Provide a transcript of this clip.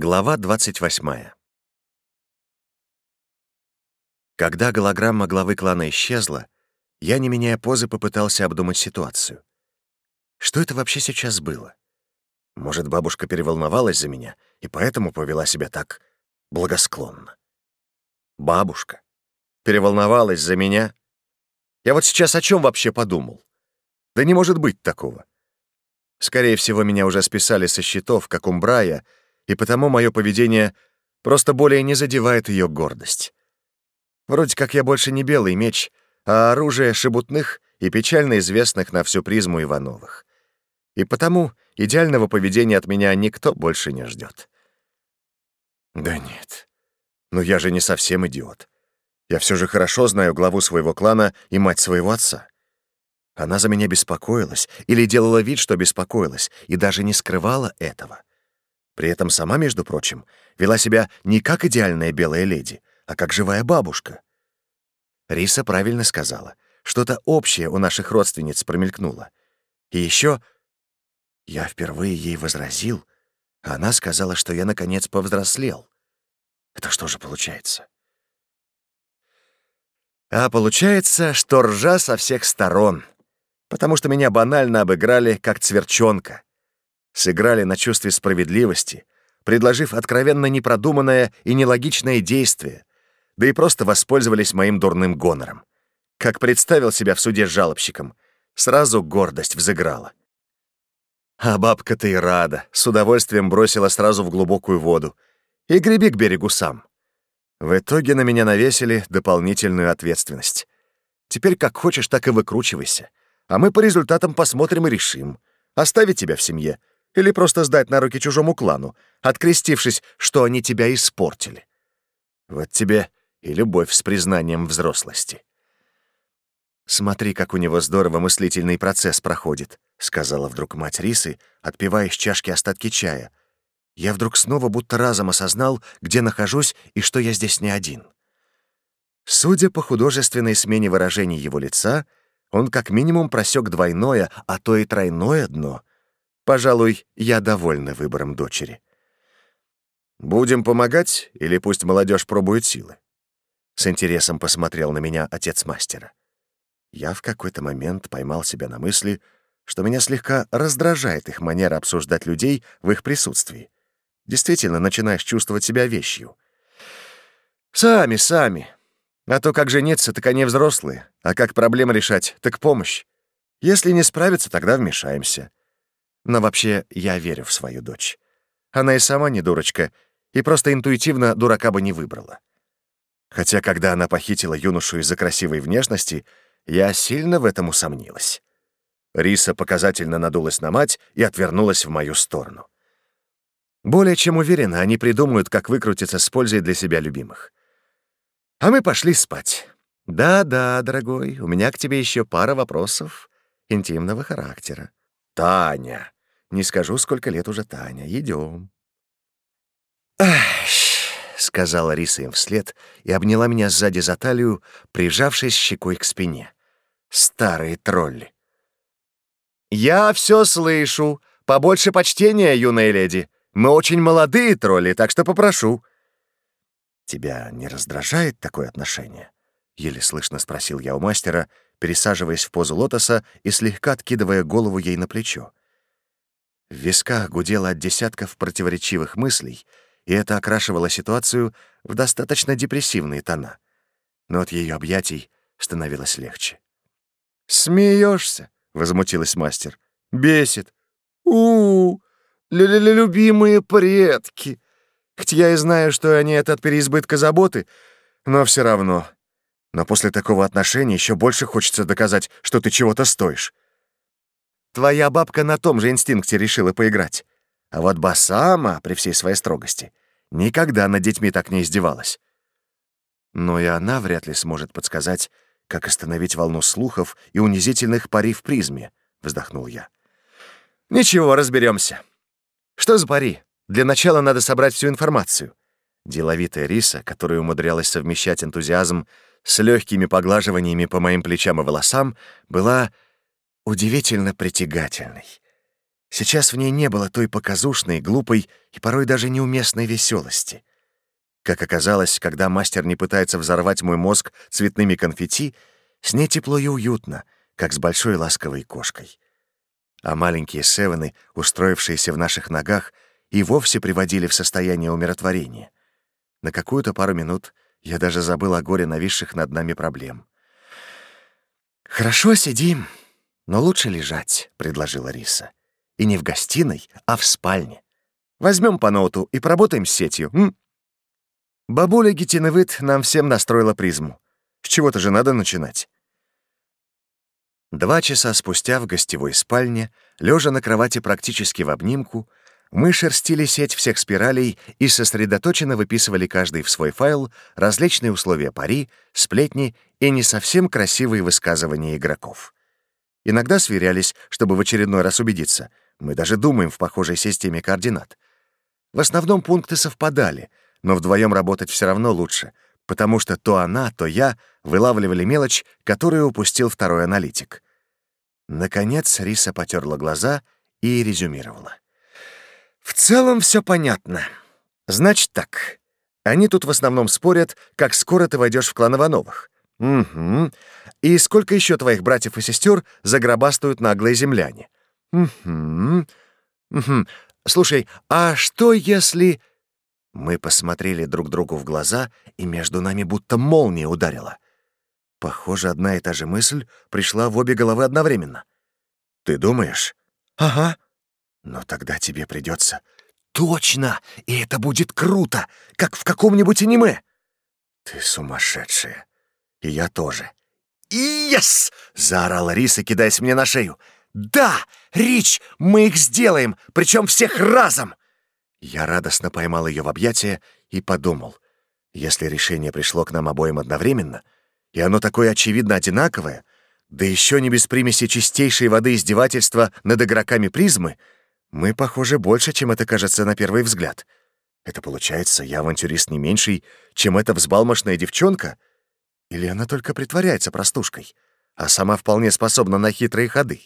Глава 28. Когда голограмма главы клана исчезла, я, не меняя позы, попытался обдумать ситуацию. Что это вообще сейчас было? Может, бабушка переволновалась за меня и поэтому повела себя так благосклонно? Бабушка переволновалась за меня? Я вот сейчас о чем вообще подумал? Да не может быть такого. Скорее всего, меня уже списали со счетов, как Умбрая — и потому мое поведение просто более не задевает ее гордость. Вроде как я больше не белый меч, а оружие шебутных и печально известных на всю призму Ивановых. И потому идеального поведения от меня никто больше не ждет. Да нет, но я же не совсем идиот. Я все же хорошо знаю главу своего клана и мать своего отца. Она за меня беспокоилась или делала вид, что беспокоилась, и даже не скрывала этого. При этом сама, между прочим, вела себя не как идеальная белая леди, а как живая бабушка. Риса правильно сказала. Что-то общее у наших родственниц промелькнуло. И еще я впервые ей возразил, а она сказала, что я, наконец, повзрослел. Это что же получается? А получается, что ржа со всех сторон, потому что меня банально обыграли как цверчонка — сыграли на чувстве справедливости, предложив откровенно непродуманное и нелогичное действие, да и просто воспользовались моим дурным гонором. Как представил себя в суде жалобщиком, сразу гордость взыграла. А бабка-то и рада, с удовольствием бросила сразу в глубокую воду. И греби к берегу сам. В итоге на меня навесили дополнительную ответственность. Теперь как хочешь, так и выкручивайся. А мы по результатам посмотрим и решим, оставить тебя в семье или просто сдать на руки чужому клану, открестившись, что они тебя испортили. Вот тебе и любовь с признанием взрослости. «Смотри, как у него здорово мыслительный процесс проходит», — сказала вдруг мать Рисы, отпивая из чашки остатки чая. Я вдруг снова будто разом осознал, где нахожусь и что я здесь не один. Судя по художественной смене выражений его лица, он как минимум просек двойное, а то и тройное дно — Пожалуй, я довольна выбором дочери. Будем помогать или пусть молодежь пробует силы? С интересом посмотрел на меня отец мастера. Я в какой-то момент поймал себя на мысли, что меня слегка раздражает их манера обсуждать людей в их присутствии. Действительно, начинаешь чувствовать себя вещью. «Сами, сами. А то как жениться, так они взрослые. А как проблемы решать, так помощь. Если не справятся, тогда вмешаемся. Но вообще я верю в свою дочь. Она и сама не дурочка, и просто интуитивно дурака бы не выбрала. Хотя, когда она похитила юношу из-за красивой внешности, я сильно в этом усомнилась. Риса показательно надулась на мать и отвернулась в мою сторону. Более чем уверена, они придумают, как выкрутиться с пользой для себя любимых. А мы пошли спать. Да-да, дорогой, у меня к тебе еще пара вопросов интимного характера. Таня, не скажу, сколько лет уже Таня. Идем. «Аш!» — сказала Риса им вслед и обняла меня сзади за талию, прижавшись щекой к спине. Старые тролли. «Я все слышу. Побольше почтения, юная леди. Мы очень молодые тролли, так что попрошу». «Тебя не раздражает такое отношение?» — еле слышно спросил я у мастера — пересаживаясь в позу лотоса и слегка откидывая голову ей на плечо. В висках гудело от десятков противоречивых мыслей, и это окрашивало ситуацию в достаточно депрессивные тона. Но от ее объятий становилось легче. «Смеешься?» — возмутилась мастер. «Бесит! У-у-у! Любимые предки! Хоть я и знаю, что они это от переизбытка заботы, но все равно но после такого отношения еще больше хочется доказать, что ты чего-то стоишь. Твоя бабка на том же инстинкте решила поиграть. А вот Басама, при всей своей строгости, никогда над детьми так не издевалась. Но и она вряд ли сможет подсказать, как остановить волну слухов и унизительных пари в призме, — вздохнул я. «Ничего, разберемся. Что за пари? Для начала надо собрать всю информацию. Деловитая Риса, которая умудрялась совмещать энтузиазм с легкими поглаживаниями по моим плечам и волосам, была удивительно притягательной. Сейчас в ней не было той показушной, глупой и порой даже неуместной веселости. Как оказалось, когда мастер не пытается взорвать мой мозг цветными конфетти, с ней тепло и уютно, как с большой ласковой кошкой. А маленькие севены, устроившиеся в наших ногах, и вовсе приводили в состояние умиротворения. На какую-то пару минут я даже забыл о горе нависших над нами проблем. «Хорошо, сидим, но лучше лежать», — предложила Риса. «И не в гостиной, а в спальне. Возьмем по ноуту и поработаем с сетью, м? Бабуля Гетиновыт нам всем настроила призму. С чего-то же надо начинать. Два часа спустя в гостевой спальне, лежа на кровати практически в обнимку, мы шерстили сеть всех спиралей и сосредоточенно выписывали каждый в свой файл различные условия пари, сплетни и не совсем красивые высказывания игроков. Иногда сверялись, чтобы в очередной раз убедиться. Мы даже думаем в похожей системе координат. В основном пункты совпадали, но вдвоем работать все равно лучше, потому что то она, то я вылавливали мелочь, которую упустил второй аналитик. Наконец Риса потерла глаза и резюмировала. В целом все понятно. Значит так. Они тут в основном спорят, как скоро ты войдешь в клан Ивановых. Угу. И сколько еще твоих братьев и сестер загробастают наглые земляне? Угу. Угу. Слушай, а что если... Мы посмотрели друг другу в глаза, и между нами будто молния ударила. Похоже, одна и та же мысль пришла в обе головы одновременно. «Ты думаешь?» «Ага», но тогда тебе придется... Точно! И это будет круто, как в каком-нибудь аниме! Ты сумасшедшая. И я тоже. «Ес!» — заорала Риса, кидаясь мне на шею. «Да! Рич, мы их сделаем, причем всех разом!» Я радостно поймал ее в объятия и подумал. Если решение пришло к нам обоим одновременно, и оно такое очевидно одинаковое, да еще не без примеси чистейшей воды издевательства над игроками призмы — мы, похоже, больше, чем это кажется на первый взгляд. Это получается, я авантюрист не меньший, чем эта взбалмошная девчонка? Или она только притворяется простушкой, а сама вполне способна на хитрые ходы?